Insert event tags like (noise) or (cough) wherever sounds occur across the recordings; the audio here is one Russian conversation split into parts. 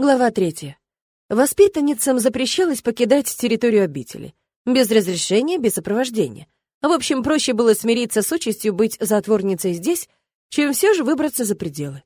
Глава третья. Воспитанницам запрещалось покидать территорию обители. Без разрешения, без сопровождения. В общем, проще было смириться с участью быть затворницей здесь, чем все же выбраться за пределы.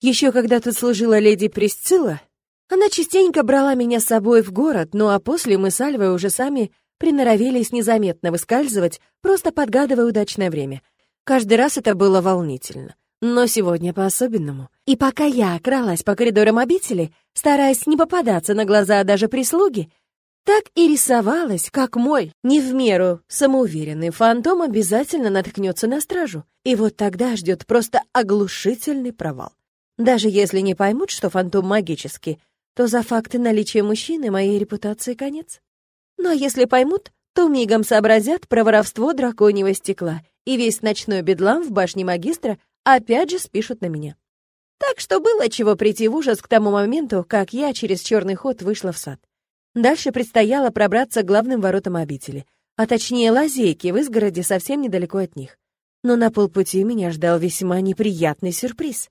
Еще когда тут служила леди Присцилла, она частенько брала меня с собой в город, ну а после мы с Альвой уже сами приноровились незаметно выскальзывать, просто подгадывая удачное время. Каждый раз это было волнительно. Но сегодня по-особенному. И пока я кралась по коридорам обители, стараясь не попадаться на глаза даже прислуги, так и рисовалась, как мой, не в меру самоуверенный фантом обязательно наткнется на стражу. И вот тогда ждет просто оглушительный провал. Даже если не поймут, что фантом магический, то за факты наличия мужчины моей репутации конец. Но если поймут, то мигом сообразят про воровство драконьего стекла, и весь ночной бедлам в башне магистра опять же спишут на меня. Так что было чего прийти в ужас к тому моменту, как я через черный ход вышла в сад. Дальше предстояло пробраться к главным воротам обители, а точнее лазейки в изгороде совсем недалеко от них. Но на полпути меня ждал весьма неприятный сюрприз.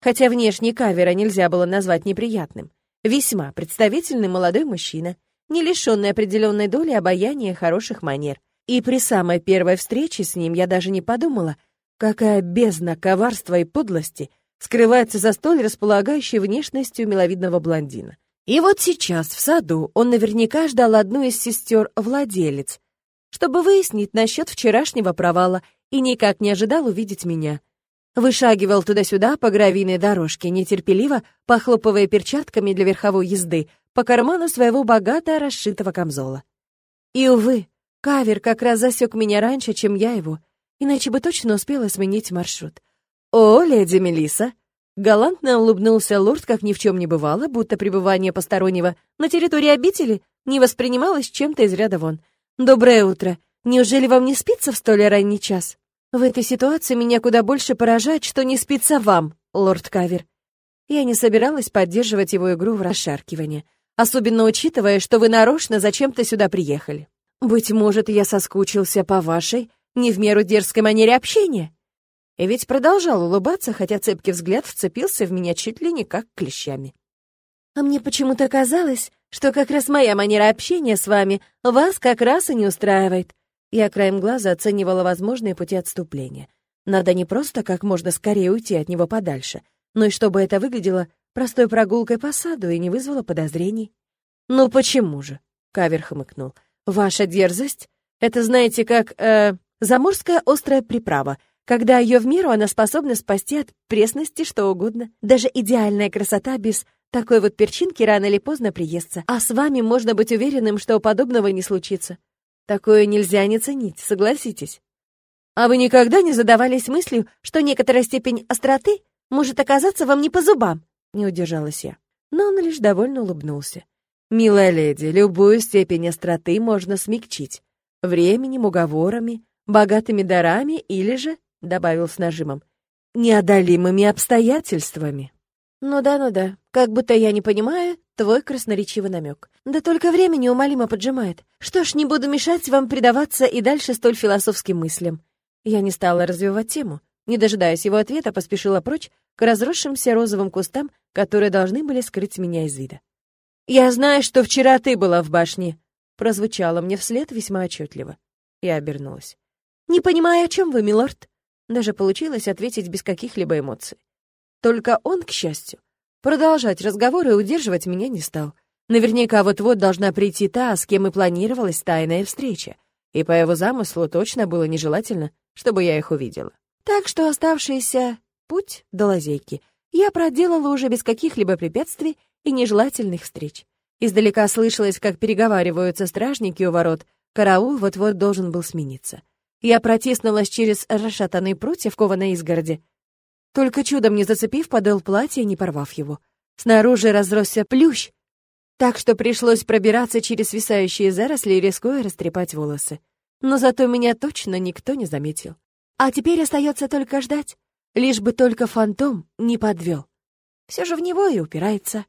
Хотя внешне кавера нельзя было назвать неприятным. Весьма представительный молодой мужчина, не лишенный определенной доли обаяния и хороших манер. И при самой первой встрече с ним я даже не подумала — Какая бездна коварства и подлости скрывается за столь располагающей внешностью миловидного блондина. И вот сейчас, в саду, он наверняка ждал одну из сестер-владелец, чтобы выяснить насчет вчерашнего провала и никак не ожидал увидеть меня. Вышагивал туда-сюда по гравийной дорожке, нетерпеливо похлопывая перчатками для верховой езды по карману своего богато расшитого камзола. И, увы, кавер как раз засек меня раньше, чем я его — иначе бы точно успела сменить маршрут. «О, леди Мелиса! Галантно улыбнулся лорд, как ни в чем не бывало, будто пребывание постороннего на территории обители не воспринималось чем-то из ряда вон. «Доброе утро! Неужели вам не спится в столь ранний час?» «В этой ситуации меня куда больше поражает, что не спится вам, лорд Кавер». Я не собиралась поддерживать его игру в расшаркивание, особенно учитывая, что вы нарочно зачем-то сюда приехали. «Быть может, я соскучился по вашей не в меру дерзкой манере общения. И ведь продолжал улыбаться, хотя цепкий взгляд вцепился в меня чуть ли не как клещами. А мне почему-то казалось, что как раз моя манера общения с вами вас как раз и не устраивает. Я краем глаза оценивала возможные пути отступления. Надо не просто как можно скорее уйти от него подальше, но и чтобы это выглядело простой прогулкой по саду и не вызвало подозрений. «Ну почему же?» — Кавер хмыкнул. «Ваша дерзость? Это, знаете, как... Э, Заморская острая приправа. Когда ее в меру, она способна спасти от пресности что угодно. Даже идеальная красота без такой вот перчинки рано или поздно приестся. А с вами можно быть уверенным, что подобного не случится. Такое нельзя не ценить, согласитесь. А вы никогда не задавались мыслью, что некоторая степень остроты может оказаться вам не по зубам? Не удержалась я. Но он лишь довольно улыбнулся. «Милая леди, любую степень остроты можно смягчить. Временем, уговорами, богатыми дарами или же, — добавил с нажимом, — неодолимыми обстоятельствами. Ну да, ну да, как будто я не понимаю твой красноречивый намек. Да только время неумолимо поджимает. Что ж, не буду мешать вам предаваться и дальше столь философским мыслям. Я не стала развивать тему. Не дожидаясь его ответа, поспешила прочь к разросшимся розовым кустам, которые должны были скрыть меня из вида. «Я знаю, что вчера ты была в башне», — прозвучало мне вслед весьма отчетливо. Я обернулась. «Не понимаю, о чем вы, милорд?» Даже получилось ответить без каких-либо эмоций. Только он, к счастью, продолжать разговор и удерживать меня не стал. Наверняка вот-вот должна прийти та, с кем и планировалась тайная встреча, и по его замыслу точно было нежелательно, чтобы я их увидела. Так что оставшийся путь до лазейки я проделала уже без каких-либо препятствий и нежелательных встреч. Издалека слышалось, как переговариваются стражники у ворот, караул вот-вот должен был смениться. Я протиснулась через расшатанные прутья в кованой изгороди, только чудом не зацепив подол платья и не порвав его. Снаружи разросся плющ, так что пришлось пробираться через свисающие заросли, рискуя растрепать волосы. Но зато меня точно никто не заметил. А теперь остается только ждать, лишь бы только фантом не подвел. Все же в него и упирается.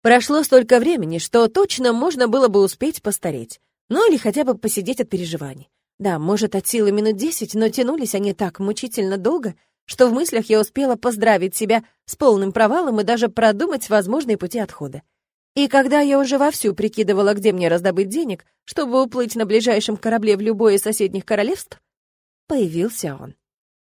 Прошло столько времени, что точно можно было бы успеть постареть, ну или хотя бы посидеть от переживаний. Да, может, от силы минут десять, но тянулись они так мучительно долго, что в мыслях я успела поздравить себя с полным провалом и даже продумать возможные пути отхода. И когда я уже вовсю прикидывала, где мне раздобыть денег, чтобы уплыть на ближайшем корабле в любое из соседних королевств, появился он.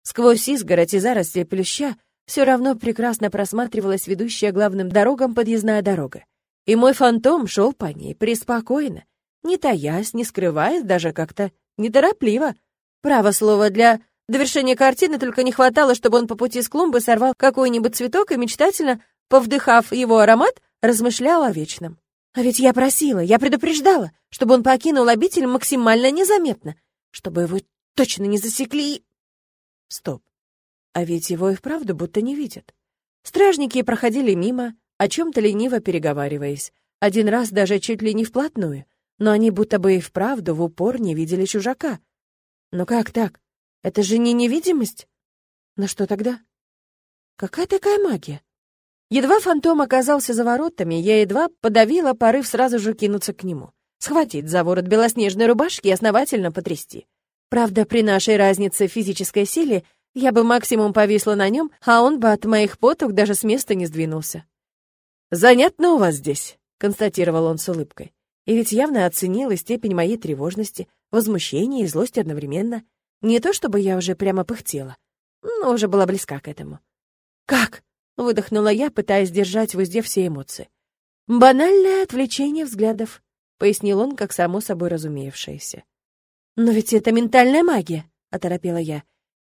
Сквозь изгородь и заросли плюща все равно прекрасно просматривалась ведущая главным дорогам подъездная дорога. И мой фантом шел по ней преспокойно, не таясь, не скрываясь, даже как-то неторопливо. Право слово, для довершения картины только не хватало, чтобы он по пути с клумбы сорвал какой-нибудь цветок и мечтательно, повдыхав его аромат, размышлял о вечном. А ведь я просила, я предупреждала, чтобы он покинул обитель максимально незаметно, чтобы его точно не засекли Стоп. А ведь его и вправду будто не видят. Стражники проходили мимо, о чем-то лениво переговариваясь. Один раз даже чуть ли не вплотную. Но они будто бы и вправду в упор не видели чужака. Но как так? Это же не невидимость? На что тогда? Какая такая магия? Едва фантом оказался за воротами, я едва подавила порыв сразу же кинуться к нему. Схватить за ворот белоснежной рубашки и основательно потрясти. Правда, при нашей разнице в физической силе я бы максимум повисла на нем, а он бы от моих потуг даже с места не сдвинулся. «Занятно у вас здесь», — констатировал он с улыбкой. И ведь явно оценил и степень моей тревожности, возмущения и злости одновременно. Не то чтобы я уже прямо пыхтела, но уже была близка к этому. «Как?» — выдохнула я, пытаясь держать в узде все эмоции. «Банальное отвлечение взглядов», — пояснил он, как само собой разумеевшееся. «Но ведь это ментальная магия», — оторопела я.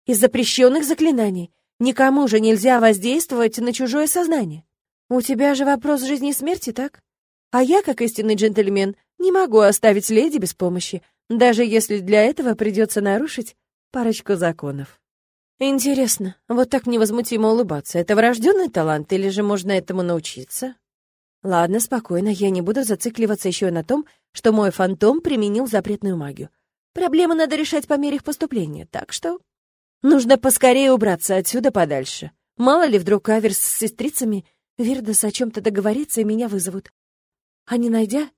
«Из запрещенных заклинаний. Никому же нельзя воздействовать на чужое сознание. У тебя же вопрос жизни и смерти, так? А я, как истинный джентльмен, не могу оставить леди без помощи, даже если для этого придется нарушить парочку законов». Интересно, вот так невозмутимо улыбаться — это врожденный талант или же можно этому научиться? Ладно, спокойно, я не буду зацикливаться еще на том, что мой фантом применил запретную магию. Проблемы надо решать по мере их поступления, так что... Нужно поскорее убраться отсюда подальше. Мало ли, вдруг Аверс с сестрицами Вирдас о чем-то договорится и меня вызовут. А не найдя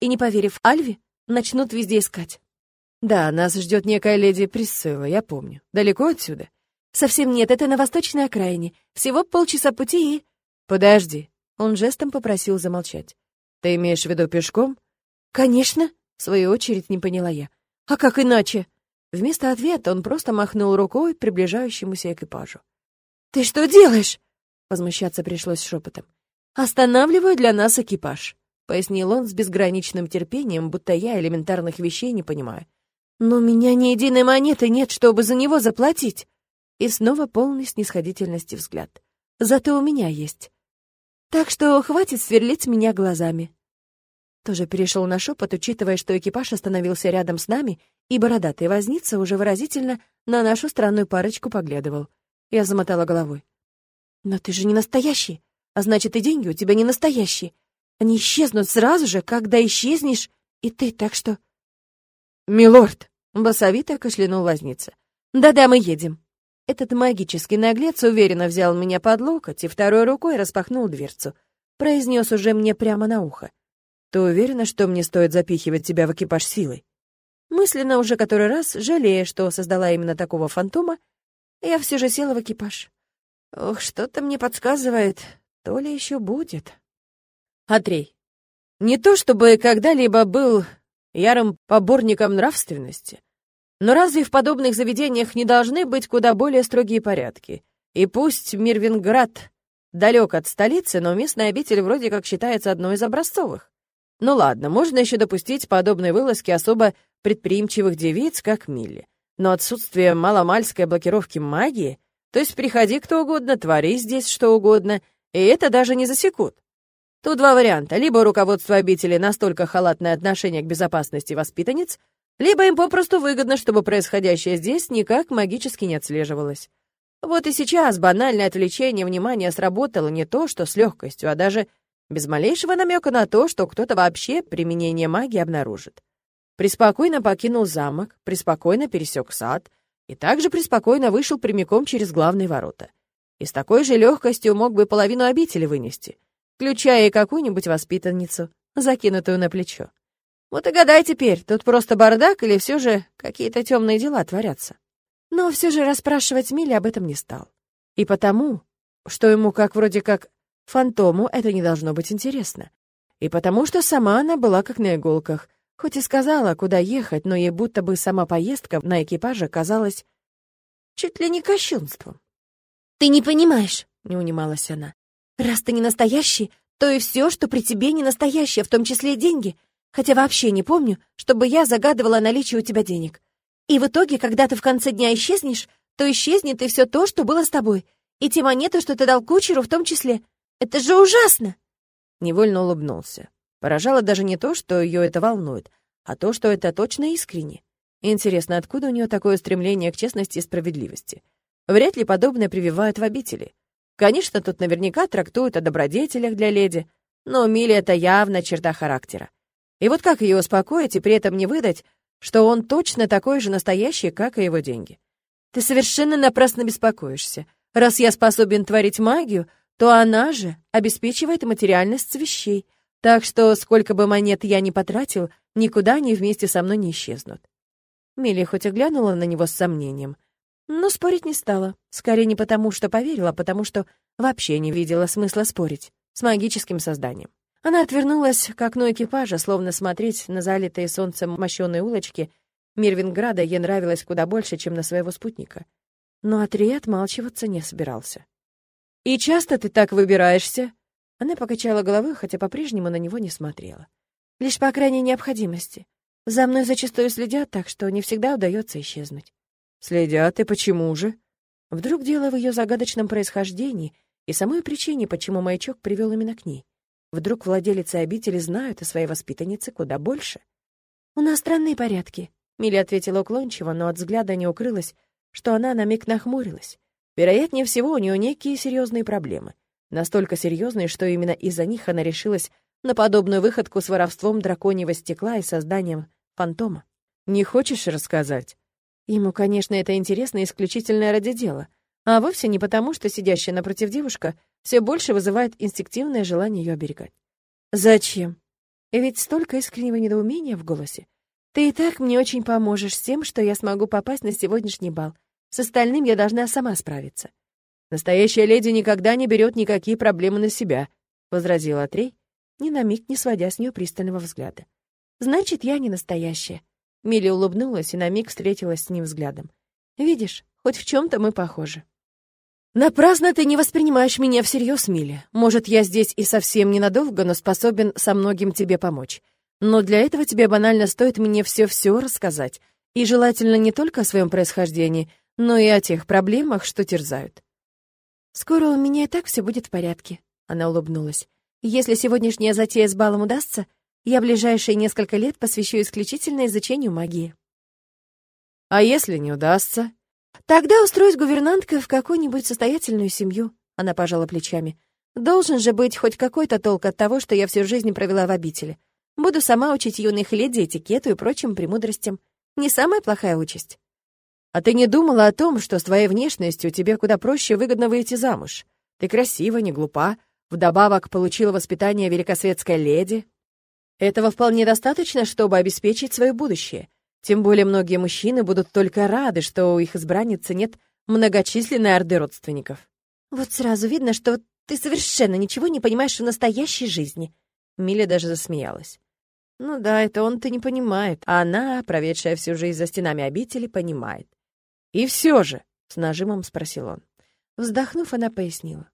и не поверив Альве, начнут везде искать. Да, нас ждет некая леди Присцилла, я помню. Далеко отсюда? Совсем нет, это на восточной окраине. Всего полчаса пути и... Подожди. Он жестом попросил замолчать. Ты имеешь в виду пешком? Конечно, в свою очередь не поняла я. А как иначе? Вместо ответа он просто махнул рукой приближающемуся экипажу. «Ты что делаешь?» Возмущаться пришлось шепотом. «Останавливаю для нас экипаж», — пояснил он с безграничным терпением, будто я элементарных вещей не понимаю. «Но у меня ни единой монеты нет, чтобы за него заплатить». И снова полный снисходительности взгляд. «Зато у меня есть. Так что хватит сверлить меня глазами. Тоже перешел на шепот, учитывая, что экипаж остановился рядом с нами, и бородатый возница уже выразительно на нашу странную парочку поглядывал. Я замотала головой. «Но ты же не настоящий, а значит, и деньги у тебя не настоящие. Они исчезнут сразу же, когда исчезнешь и ты, так что...» «Милорд!» — басовито кашлянул возница. «Да-да, мы едем». Этот магический наглец уверенно взял меня под локоть и второй рукой распахнул дверцу. Произнес уже мне прямо на ухо. Ты уверена, что мне стоит запихивать тебя в экипаж силой? Мысленно уже который раз, жалея, что создала именно такого фантома, я все же села в экипаж. Ох, что-то мне подсказывает, то ли еще будет. Атрей, не то чтобы когда-либо был ярым поборником нравственности, но разве в подобных заведениях не должны быть куда более строгие порядки? И пусть Мирвинград далек от столицы, но местная обитель вроде как считается одной из образцовых. Ну ладно, можно еще допустить подобные вылазки особо предприимчивых девиц, как Милли. Но отсутствие маломальской блокировки магии, то есть приходи кто угодно, твори здесь что угодно, и это даже не засекут. Тут два варианта. Либо руководство обители настолько халатное отношение к безопасности воспитанниц, либо им попросту выгодно, чтобы происходящее здесь никак магически не отслеживалось. Вот и сейчас банальное отвлечение внимания сработало не то, что с легкостью, а даже без малейшего намека на то, что кто-то вообще применение магии обнаружит. Приспокойно покинул замок, приспокойно пересек сад и также приспокойно вышел прямиком через главные ворота. И с такой же легкостью мог бы половину обители вынести, включая и какую-нибудь воспитанницу, закинутую на плечо. Вот и гадай теперь, тут просто бардак или все же какие-то темные дела творятся. Но все же расспрашивать Милли об этом не стал. И потому, что ему как вроде как фантому это не должно быть интересно. И потому что сама она была как на иголках, хоть и сказала, куда ехать, но ей будто бы сама поездка на экипаже казалась чуть ли не кощунством. «Ты не понимаешь», — не унималась она. «Раз ты не настоящий, то и все, что при тебе не настоящее, в том числе и деньги. Хотя вообще не помню, чтобы я загадывала наличие у тебя денег. И в итоге, когда ты в конце дня исчезнешь, то исчезнет и все то, что было с тобой. И те монеты, что ты дал кучеру в том числе. Это же ужасно!» Невольно улыбнулся. Поражало даже не то, что ее это волнует, а то, что это точно искренне. Интересно, откуда у нее такое стремление к честности и справедливости? Вряд ли подобное прививают в обители. Конечно, тут наверняка трактуют о добродетелях для леди, но у Мили это явно черта характера. И вот как ее успокоить и при этом не выдать, что он точно такой же настоящий, как и его деньги? Ты совершенно напрасно беспокоишься. Раз я способен творить магию, то она же обеспечивает материальность вещей. Так что, сколько бы монет я ни потратил, никуда они вместе со мной не исчезнут. Милли хоть и глянула на него с сомнением, но спорить не стала. Скорее не потому, что поверила, а потому что вообще не видела смысла спорить с магическим созданием. Она отвернулась к окну экипажа, словно смотреть на залитые солнцем мощеные улочки Мирвинграда ей нравилось куда больше, чем на своего спутника. Но Атрей отмалчиваться не собирался. «И часто ты так выбираешься?» Она покачала головой, хотя по-прежнему на него не смотрела. «Лишь по крайней необходимости. За мной зачастую следят, так что не всегда удается исчезнуть». «Следят, и почему же?» Вдруг дело в ее загадочном происхождении и самой причине, почему маячок привел именно к ней. Вдруг владелицы обители знают о своей воспитаннице куда больше. «У нас странные порядки», — Милли ответила уклончиво, но от взгляда не укрылась, что она на миг нахмурилась. Вероятнее всего, у нее некие серьезные проблемы. Настолько серьезные, что именно из-за них она решилась на подобную выходку с воровством драконьего стекла и созданием фантома. «Не хочешь рассказать?» Ему, конечно, это интересно исключительно ради дела, а вовсе не потому, что сидящая напротив девушка все больше вызывает инстинктивное желание ее оберегать. «Зачем? Ведь столько искреннего недоумения в голосе. Ты и так мне очень поможешь с тем, что я смогу попасть на сегодняшний бал. С остальным я должна сама справиться». «Настоящая леди никогда не берет никакие проблемы на себя», — возразил Атрей, ни на миг не сводя с нее пристального взгляда. «Значит, я не настоящая. Милли улыбнулась и на миг встретилась с ним взглядом. «Видишь, хоть в чем то мы похожи». «Напрасно ты не воспринимаешь меня всерьез, Милли. Может, я здесь и совсем ненадолго, но способен со многим тебе помочь. Но для этого тебе банально стоит мне все-все рассказать. И желательно не только о своем происхождении, но и о тех проблемах, что терзают». «Скоро у меня и так все будет в порядке», — она улыбнулась. «Если сегодняшняя затея с балом удастся, я ближайшие несколько лет посвящу исключительно изучению магии. А если не удастся? Тогда устроюсь гувернанткой в какую-нибудь состоятельную семью, она пожала плечами. Должен же быть хоть какой-то толк от того, что я всю жизнь провела в обители. Буду сама учить юных леди этикету и прочим премудростям. Не самая плохая участь. А ты не думала о том, что с твоей внешностью тебе куда проще выгодно выйти замуж? Ты красива, не глупа, вдобавок получила воспитание великосветской леди, этого вполне достаточно, чтобы обеспечить свое будущее. Тем более многие мужчины будут только рады, что у их избранницы нет многочисленной орды родственников. «Вот сразу видно, что ты совершенно ничего не понимаешь в настоящей жизни». Миля даже засмеялась. «Ну да, это он-то не понимает, а она, проведшая всю жизнь за стенами обители, понимает». «И все же», — с нажимом спросил он. Вздохнув, она пояснила.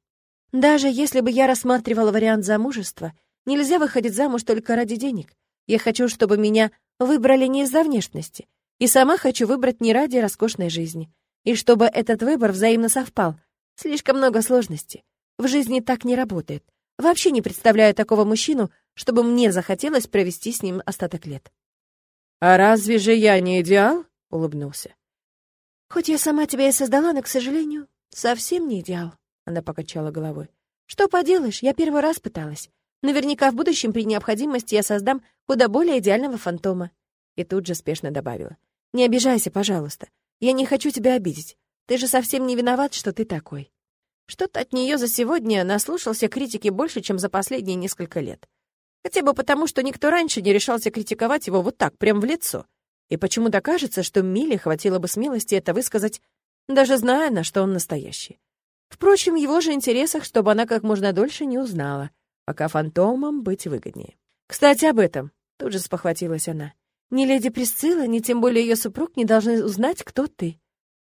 «Даже если бы я рассматривала вариант замужества, Нельзя выходить замуж только ради денег. Я хочу, чтобы меня выбрали не из-за внешности. И сама хочу выбрать не ради роскошной жизни. И чтобы этот выбор взаимно совпал. Слишком много сложностей. В жизни так не работает. Вообще не представляю такого мужчину, чтобы мне захотелось провести с ним остаток лет. «А разве же я не идеал?» — улыбнулся. «Хоть я сама тебя и создала, но, к сожалению, совсем не идеал», — она покачала головой. «Что поделаешь, я первый раз пыталась. Наверняка в будущем при необходимости я создам куда более идеального фантома». И тут же спешно добавила. «Не обижайся, пожалуйста. Я не хочу тебя обидеть. Ты же совсем не виноват, что ты такой». Что-то от нее за сегодня наслушался критики больше, чем за последние несколько лет. Хотя бы потому, что никто раньше не решался критиковать его вот так, прям в лицо. И почему-то кажется, что Миле хватило бы смелости это высказать, даже зная, на что он настоящий. Впрочем, в его же интересах, чтобы она как можно дольше не узнала, пока фантомом быть выгоднее. «Кстати, об этом», — тут же спохватилась она. «Ни леди Присцилла, ни тем более ее супруг не должны узнать, кто ты».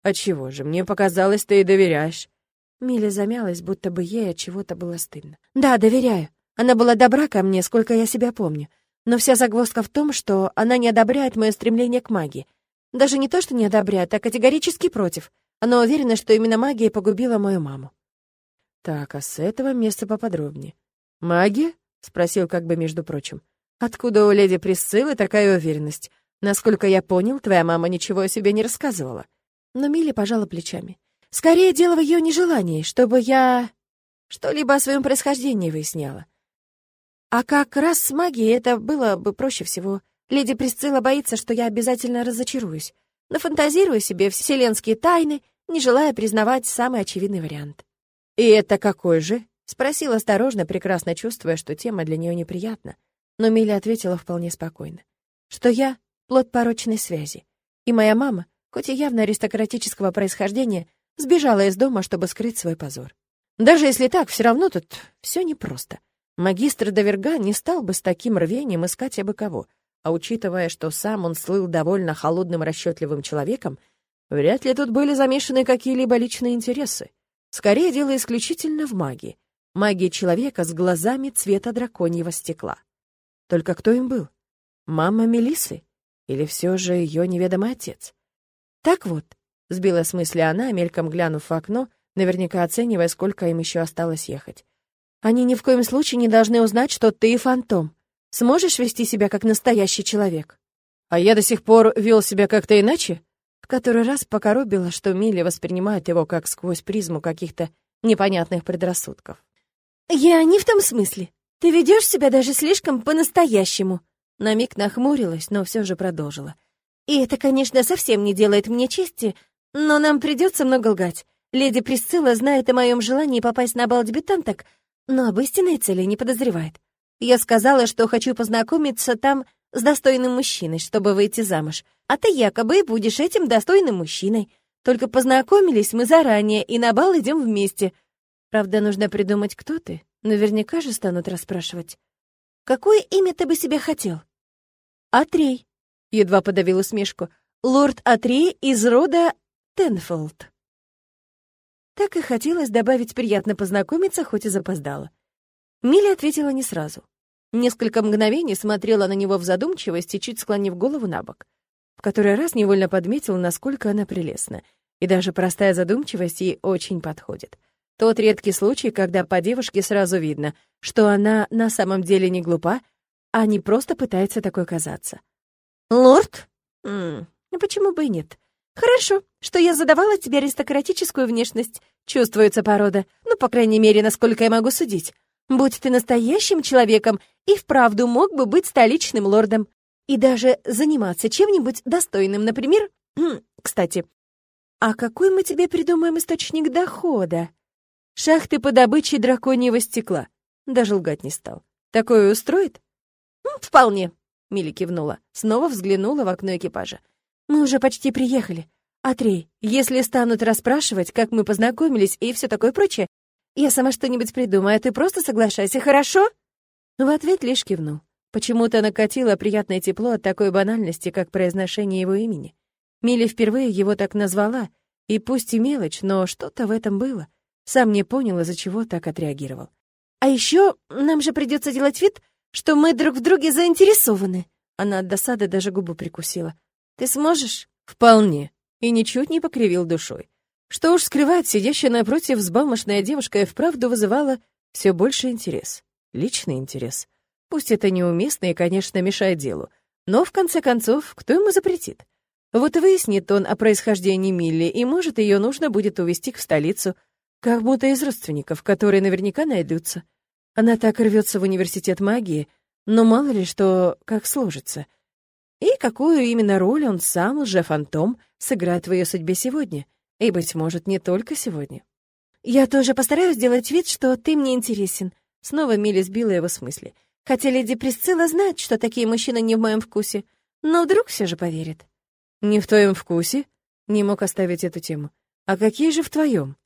«А чего же? Мне показалось, ты и доверяешь». Миля замялась, будто бы ей от чего-то было стыдно. «Да, доверяю. Она была добра ко мне, сколько я себя помню. Но вся загвоздка в том, что она не одобряет мое стремление к магии. Даже не то, что не одобряет, а категорически против. Она уверена, что именно магия погубила мою маму. Так, а с этого места поподробнее. «Магия?» — спросил как бы между прочим. «Откуда у леди Присциллы такая уверенность? Насколько я понял, твоя мама ничего о себе не рассказывала». Но Милли пожала плечами. «Скорее дело в ее нежелании, чтобы я что-либо о своем происхождении выясняла. А как раз с магией это было бы проще всего. Леди Присцилла боится, что я обязательно разочаруюсь. Нафантазирую себе вселенские тайны, не желая признавать самый очевидный вариант. «И это какой же?» — спросил осторожно, прекрасно чувствуя, что тема для нее неприятна. Но Миля ответила вполне спокойно. «Что я — плод порочной связи. И моя мама, хоть и явно аристократического происхождения, сбежала из дома, чтобы скрыть свой позор. Даже если так, все равно тут все непросто. Магистр Доверга не стал бы с таким рвением искать абы кого, а учитывая, что сам он слыл довольно холодным расчетливым человеком, вряд ли тут были замешаны какие-либо личные интересы. Скорее, дело исключительно в магии. Магии человека с глазами цвета драконьего стекла. Только кто им был? Мама Мелисы? Или все же ее неведомый отец? Так вот, сбила с мысли она, мельком глянув в окно, наверняка оценивая, сколько им еще осталось ехать. Они ни в коем случае не должны узнать, что ты фантом. Сможешь вести себя как настоящий человек? А я до сих пор вел себя как-то иначе? В который раз покоробило, что Милли воспринимает его как сквозь призму каких-то непонятных предрассудков. «Я не в том смысле. Ты ведешь себя даже слишком по-настоящему». На миг нахмурилась, но все же продолжила. «И это, конечно, совсем не делает мне чести, но нам придется много лгать. Леди Присцилла знает о моем желании попасть на бал дебютанток, но об истинной цели не подозревает. Я сказала, что хочу познакомиться там с достойным мужчиной, чтобы выйти замуж, а ты якобы будешь этим достойным мужчиной. Только познакомились мы заранее, и на бал идем вместе. Правда, нужно придумать, кто ты. Наверняка же станут расспрашивать. Какое имя ты бы себе хотел? Атрей. Едва подавил усмешку. Лорд Атрей из рода Тенфолд. Так и хотелось добавить «приятно познакомиться», хоть и запоздала. Милли ответила не сразу. Несколько мгновений смотрела на него в задумчивости, чуть склонив голову на бок. В который раз невольно подметил, насколько она прелестна. И даже простая задумчивость ей очень подходит. Тот редкий случай, когда по девушке сразу видно, что она на самом деле не глупа, а не просто пытается такой казаться. «Лорд? М -м, ну почему бы и нет? Хорошо, что я задавала тебе аристократическую внешность. Чувствуется порода, ну, по крайней мере, насколько я могу судить. Будь ты настоящим человеком, и вправду мог бы быть столичным лордом. И даже заниматься чем-нибудь достойным, например... (clears throat) Кстати, а какой мы тебе придумаем источник дохода? Шахты по добыче драконьего стекла. Даже лгать не стал. Такое устроит? Вполне, Милли кивнула, снова взглянула в окно экипажа. Мы уже почти приехали. Атрей, если станут расспрашивать, как мы познакомились и все такое прочее, я сама что-нибудь придумаю, а ты просто соглашайся, хорошо?» В ответ лишь кивнул. Почему-то накатило приятное тепло от такой банальности, как произношение его имени. Милли впервые его так назвала, и пусть и мелочь, но что-то в этом было. Сам не понял, из-за чего так отреагировал. «А еще нам же придется делать вид, что мы друг в друге заинтересованы». Она от досады даже губу прикусила. Ты сможешь? Вполне. И ничуть не покривил душой. Что уж скрывать, сидящая напротив взбалмошная девушка и вправду вызывала все больше интерес. Личный интерес. Пусть это неуместно и, конечно, мешает делу. Но, в конце концов, кто ему запретит? Вот выяснит он о происхождении Милли, и, может, ее нужно будет увезти в столицу, как будто из родственников, которые наверняка найдутся. Она так рвется в университет магии, но мало ли что, как сложится и какую именно роль он сам, лже-фантом, сыграет в ее судьбе сегодня, и, быть может, не только сегодня. «Я тоже постараюсь сделать вид, что ты мне интересен», — снова Милли сбила его с мысли. «Хотя леди Присцилла знает, что такие мужчины не в моем вкусе, но вдруг все же поверит». «Не в твоем вкусе?» — не мог оставить эту тему. «А какие же в твоем?»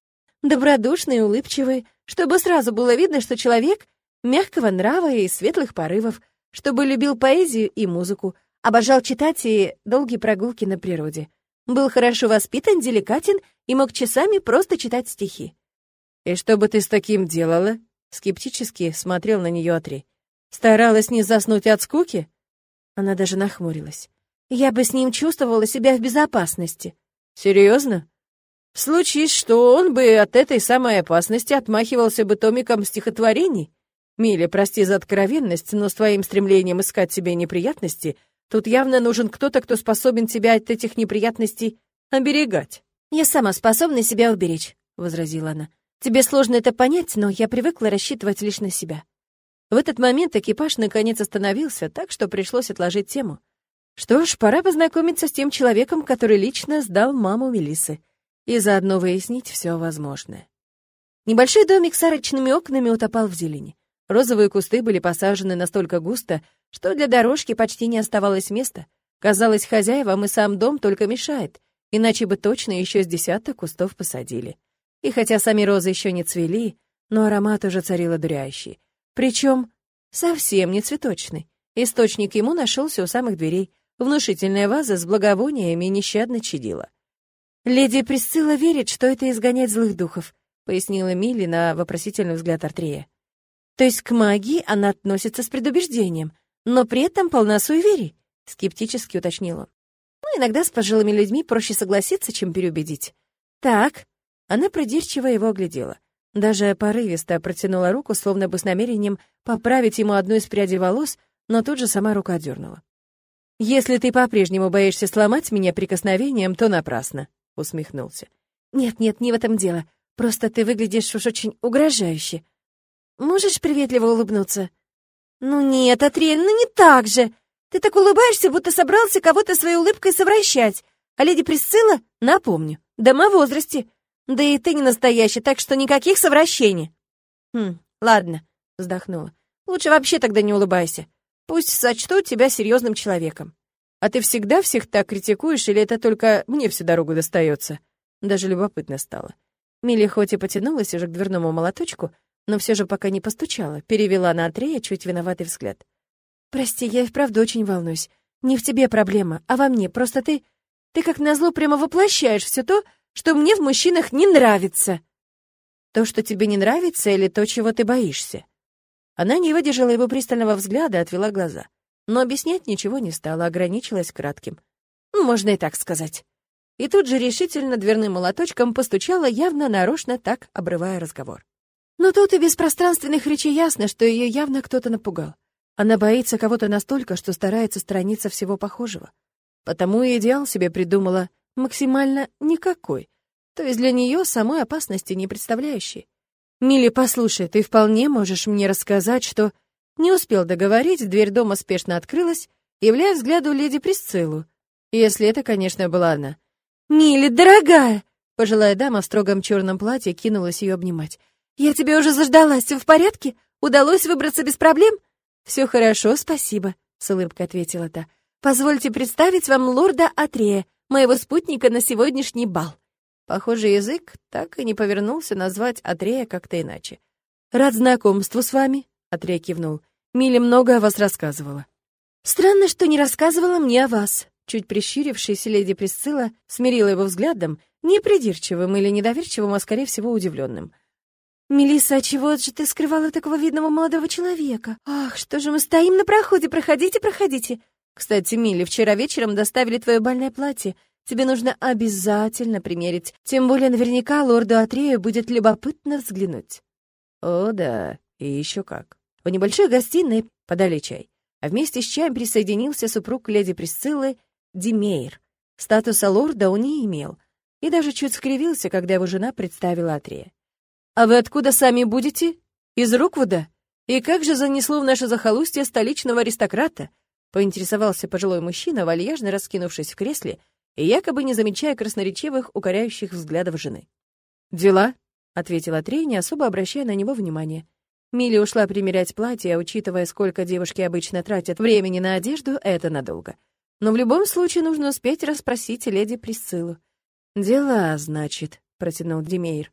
Добродушный и улыбчивый, чтобы сразу было видно, что человек мягкого нрава и светлых порывов, чтобы любил поэзию и музыку, обожал читать и долгие прогулки на природе. Был хорошо воспитан, деликатен и мог часами просто читать стихи. «И что бы ты с таким делала?» Скептически смотрел на нее Атри. «Старалась не заснуть от скуки?» Она даже нахмурилась. «Я бы с ним чувствовала себя в безопасности». «Серьезно?» Случае, что он бы от этой самой опасности отмахивался бы томиком стихотворений? Миля, прости за откровенность, но с твоим стремлением искать себе неприятности тут явно нужен кто-то, кто способен тебя от этих неприятностей оберегать. «Я сама способна себя уберечь», — возразила она. «Тебе сложно это понять, но я привыкла рассчитывать лишь на себя». В этот момент экипаж наконец остановился, так что пришлось отложить тему. Что ж, пора познакомиться с тем человеком, который лично сдал маму Мелисы и заодно выяснить все возможное. Небольшой домик с арочными окнами утопал в зелени. Розовые кусты были посажены настолько густо, что для дорожки почти не оставалось места. Казалось, хозяевам и сам дом только мешает, иначе бы точно еще с десяток кустов посадили. И хотя сами розы еще не цвели, но аромат уже царил одуряющий. Причем совсем не цветочный. Источник ему нашелся у самых дверей. Внушительная ваза с благовониями нещадно чадила. «Леди Присцилла верит, что это изгонять злых духов», — пояснила Милли на вопросительный взгляд Артрея. «То есть к магии она относится с предубеждением, но при этом полна суеверий», — скептически уточнила. «Ну, иногда с пожилыми людьми проще согласиться, чем переубедить». «Так». Она придирчиво его оглядела. Даже порывисто протянула руку, словно бы с намерением поправить ему одну из прядей волос, но тут же сама рука отдернула. «Если ты по-прежнему боишься сломать меня прикосновением, то напрасно», усмехнулся. «Нет-нет, не в этом дело. Просто ты выглядишь уж очень угрожающе. Можешь приветливо улыбнуться?» «Ну нет, Атрель, ну не так же. Ты так улыбаешься, будто собрался кого-то своей улыбкой совращать. А леди Присцилла, напомню, дама в возрасте. Да и ты не настоящий, так что никаких совращений». «Хм, ладно», — вздохнула. «Лучше вообще тогда не улыбайся. Пусть сочтут тебя серьезным человеком». А ты всегда всех так критикуешь, или это только мне всю дорогу достается? Даже любопытно стало. Милли хоть и потянулась уже к дверному молоточку, но все же пока не постучала, перевела на Андрея чуть виноватый взгляд. «Прости, я и вправду очень волнуюсь. Не в тебе проблема, а во мне. Просто ты... Ты как назло прямо воплощаешь все то, что мне в мужчинах не нравится». «То, что тебе не нравится, или то, чего ты боишься?» Она не выдержала его пристального взгляда и отвела глаза но объяснять ничего не стала, ограничилась кратким. Ну, можно и так сказать. И тут же решительно дверным молоточком постучала, явно нарочно так обрывая разговор. Но тут и без пространственных речей ясно, что ее явно кто-то напугал. Она боится кого-то настолько, что старается сторониться всего похожего. Потому и идеал себе придумала максимально никакой, то есть для нее самой опасности не представляющий. «Милли, послушай, ты вполне можешь мне рассказать, что...» Не успел договорить, дверь дома спешно открылась, являя взгляду леди Присциллу. Если это, конечно, была она. «Милли, дорогая!» Пожилая дама в строгом черном платье кинулась ее обнимать. «Я тебя уже заждалась, все в порядке? Удалось выбраться без проблем?» «Все хорошо, спасибо», — с улыбкой ответила та. «Позвольте представить вам лорда Атрея, моего спутника на сегодняшний бал». Похоже, язык так и не повернулся назвать Атрея как-то иначе. «Рад знакомству с вами», — Атрей кивнул. Милли много о вас рассказывала». «Странно, что не рассказывала мне о вас». Чуть прищурившаяся леди Присцилла смирила его взглядом, не придирчивым или недоверчивым, а скорее всего удивленным. «Мелисса, а чего же ты скрывала такого видного молодого человека? Ах, что же мы стоим на проходе? Проходите, проходите!» «Кстати, Милли, вчера вечером доставили твое бальное платье. Тебе нужно обязательно примерить. Тем более наверняка лорду Атрею будет любопытно взглянуть». «О, да, и еще как». В небольшой гостиной подали чай, а вместе с чаем присоединился супруг леди Присциллы Димейр. Статуса лорда он не имел, и даже чуть скривился, когда его жена представила Атрея. «А вы откуда сами будете? Из Руквуда? И как же занесло в наше захолустье столичного аристократа?» поинтересовался пожилой мужчина, вальяжно раскинувшись в кресле и якобы не замечая красноречивых, укоряющих взглядов жены. «Дела?» — ответила Атрей, не особо обращая на него внимания. Милли ушла примерять платье, а учитывая, сколько девушки обычно тратят времени на одежду, это надолго. Но в любом случае нужно успеть расспросить леди Присциллу. «Дела, значит», — протянул Демейр.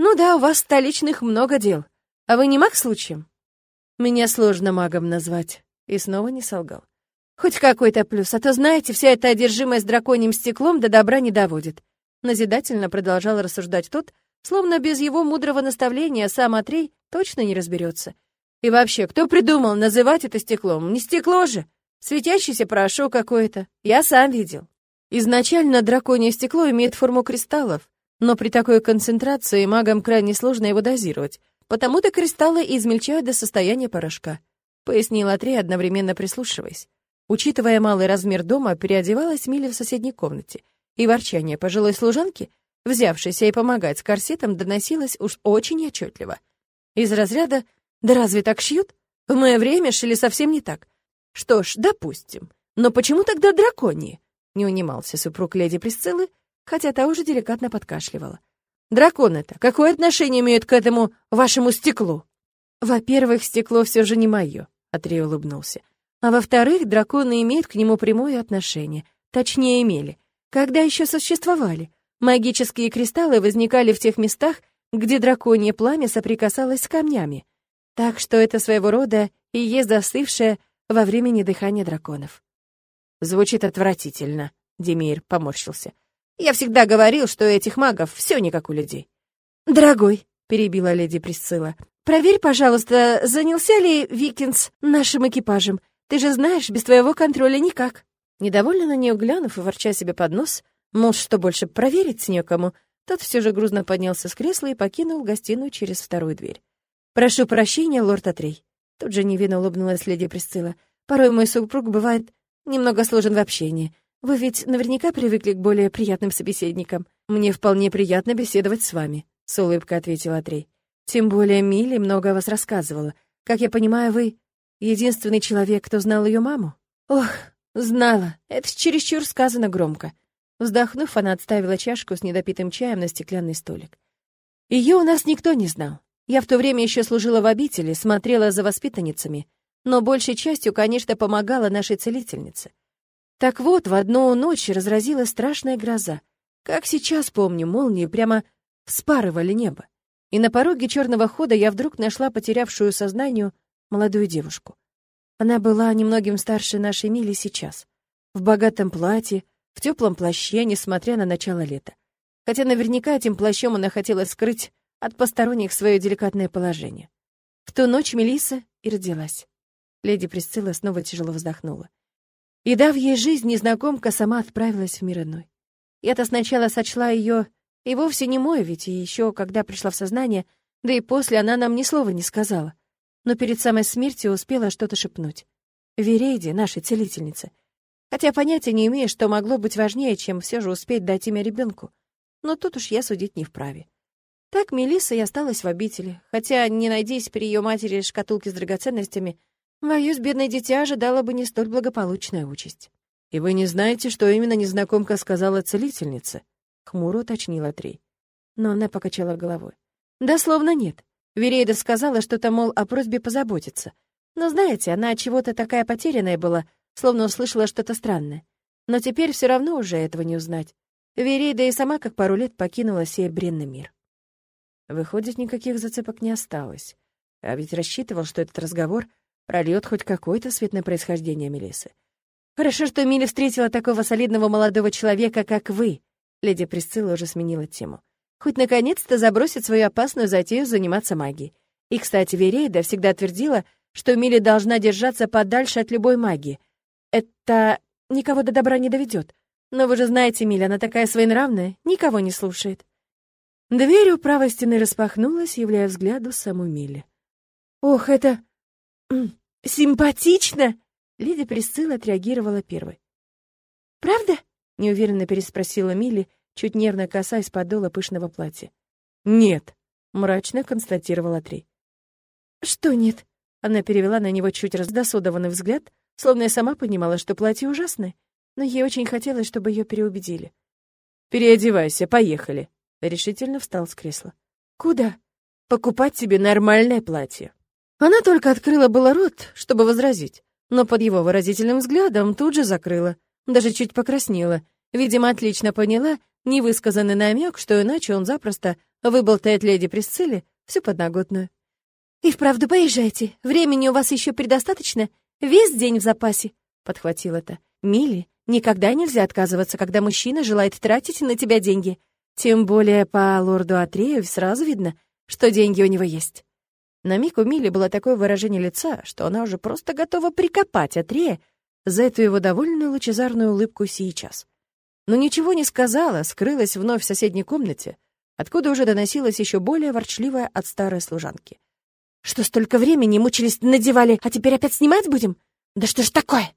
Ну да, у вас столичных много дел. А вы не маг случаем? Меня сложно магом назвать. И снова не солгал. Хоть какой-то плюс, а то, знаете, вся эта одержимость драконьим стеклом до добра не доводит. Назидательно продолжал рассуждать тот, словно без его мудрого наставления сам Атрей точно не разберется. И вообще, кто придумал называть это стеклом? Не стекло же! Светящийся порошок какой-то. Я сам видел. Изначально драконье стекло имеет форму кристаллов, но при такой концентрации магам крайне сложно его дозировать, потому-то кристаллы измельчают до состояния порошка, пояснил Атрей, одновременно прислушиваясь. Учитывая малый размер дома, переодевалась Миля в соседней комнате, и ворчание пожилой служанки, взявшейся и помогать с корсетом, доносилось уж очень отчетливо. Из разряда «Да разве так шьют? В мое время шили совсем не так. Что ж, допустим. Но почему тогда драконьи?» Не унимался супруг леди Присциллы, хотя та уже деликатно подкашливала. «Дракон это какое отношение имеет к этому вашему стеклу?» «Во-первых, стекло все же не мое», — Атрей улыбнулся. А во-вторых, драконы имеют к нему прямое отношение. Точнее, имели. Когда еще существовали. Магические кристаллы возникали в тех местах, где драконье пламя соприкасалось с камнями. Так что это своего рода и есть застывшее во времени дыхания драконов. Звучит отвратительно, Демир поморщился. Я всегда говорил, что у этих магов все не как у людей. Дорогой, перебила леди Присцилла, проверь, пожалуйста, занялся ли Викинс нашим экипажем. Ты же знаешь, без твоего контроля никак». Недовольно на нее глянув и ворча себе под нос, мол, что больше проверить некому, тот все же грузно поднялся с кресла и покинул гостиную через вторую дверь. «Прошу прощения, лорд Атрей». Тут же невинно улыбнулась леди Присцилла. «Порой мой супруг бывает немного сложен в общении. Вы ведь наверняка привыкли к более приятным собеседникам. Мне вполне приятно беседовать с вами», — с улыбкой ответил Атрей. «Тем более Милли много о вас рассказывала. Как я понимаю, вы Единственный человек, кто знал ее маму? Ох, знала. Это чересчур сказано громко. Вздохнув, она отставила чашку с недопитым чаем на стеклянный столик. Ее у нас никто не знал. Я в то время еще служила в обители, смотрела за воспитанницами, но большей частью, конечно, помогала нашей целительнице. Так вот, в одну ночь разразилась страшная гроза. Как сейчас помню, молнии прямо вспарывали небо. И на пороге черного хода я вдруг нашла потерявшую сознание молодую девушку. Она была немногим старше нашей Мили сейчас, в богатом платье, в теплом плаще, несмотря на начало лета. Хотя наверняка этим плащом она хотела скрыть от посторонних свое деликатное положение. В ту ночь Мелиса и родилась. Леди Присцилла снова тяжело вздохнула. И дав ей жизнь, незнакомка сама отправилась в мир иной. Я-то сначала сочла ее и вовсе не мой, ведь и еще, когда пришла в сознание, да и после она нам ни слова не сказала но перед самой смертью успела что-то шепнуть. Верейде, нашей целительнице. Хотя понятия не имею, что могло быть важнее, чем все же успеть дать имя ребенку. Но тут уж я судить не вправе. Так Мелисса и осталась в обители, хотя, не найдясь при ее матери шкатулки с драгоценностями, боюсь, бедное дитя ожидала бы не столь благополучная участь. «И вы не знаете, что именно незнакомка сказала целительнице?» — хмуро уточнила Трей. Но она покачала головой. «Дословно нет. Верейда сказала что-то, мол, о просьбе позаботиться. Но знаете, она от чего-то такая потерянная была, словно услышала что-то странное. Но теперь все равно уже этого не узнать. Верейда и сама как пару лет покинула сей бренный мир. Выходит, никаких зацепок не осталось. А ведь рассчитывал, что этот разговор прольет хоть какой-то свет на происхождение Мелисы. Хорошо, что Миля встретила такого солидного молодого человека, как вы. Леди Присцилла уже сменила тему хоть наконец-то забросит свою опасную затею заниматься магией. И, кстати, Верейда всегда твердила, что Милли должна держаться подальше от любой магии. Это никого до добра не доведет. Но вы же знаете, Милли, она такая своенравная, никого не слушает. Дверь у правой стены распахнулась, являя взгляду саму Милли. «Ох, это... симпатично!» Леди Присцилла отреагировала первой. «Правда?» — неуверенно переспросила Милли, чуть нервно касаясь подола пышного платья. «Нет», — мрачно констатировала Три. «Что нет?» Она перевела на него чуть раздосудованный взгляд, словно я сама понимала, что платье ужасное, но ей очень хотелось, чтобы ее переубедили. «Переодевайся, поехали», — решительно встал с кресла. «Куда?» «Покупать тебе нормальное платье». Она только открыла было рот, чтобы возразить, но под его выразительным взглядом тут же закрыла, даже чуть покраснела, Видимо, отлично поняла невысказанный намек, что иначе он запросто выболтает леди Присцилле всю подноготную. «И вправду поезжайте. Времени у вас еще предостаточно. Весь день в запасе», — подхватил это. «Милли, никогда нельзя отказываться, когда мужчина желает тратить на тебя деньги. Тем более по лорду Атрею сразу видно, что деньги у него есть». На миг у Милли было такое выражение лица, что она уже просто готова прикопать Атрея за эту его довольную лучезарную улыбку сейчас. Но ничего не сказала, скрылась вновь в соседней комнате, откуда уже доносилась еще более ворчливая от старой служанки. Что столько времени мучились, надевали, а теперь опять снимать будем? Да что ж такое?